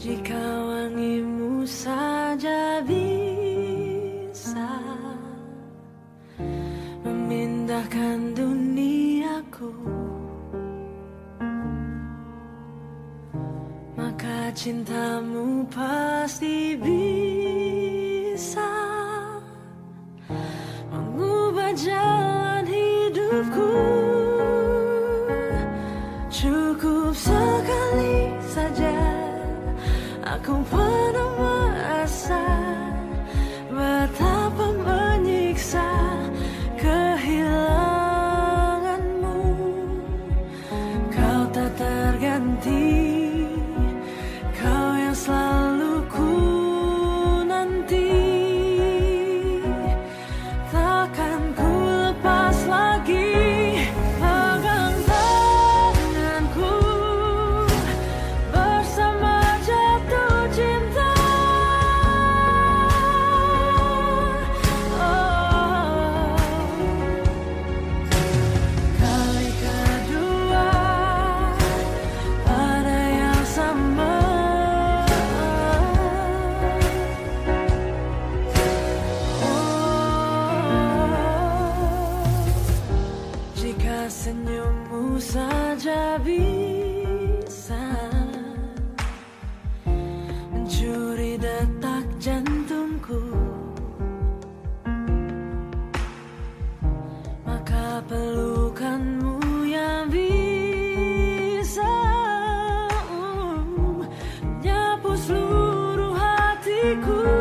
Jika wangimu saja bisa Memindahkan duniaku Maka cintamu pasti bisa. come on pelukanmu yang bisa um, seluruh hatiku.